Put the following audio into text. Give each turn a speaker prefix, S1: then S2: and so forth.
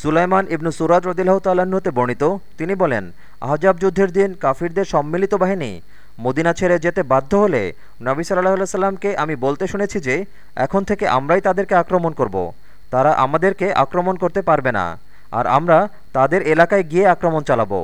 S1: সুলাইমান ইবনু সুরাজ রদিল্লাহ তাল্লাহ্নতে বর্ণিত, তিনি বলেন, আহজাব যুদ্ধের দিন কাফিরদের সম্মিলিত বাহিনী মদিনা ছেড়ে যেতে বাধ্য হলে নবী সাল্লাহ সাল্লামকে আমি বলতে শুনেছি যে, এখন থেকে আমরাই তাদেরকে আক্রমণ করব। তারা আমাদেরকে আক্রমণ করতে পারবে না, আর আমরা তাদের এলাকায় গিয়ে আক্রমণ চালাবো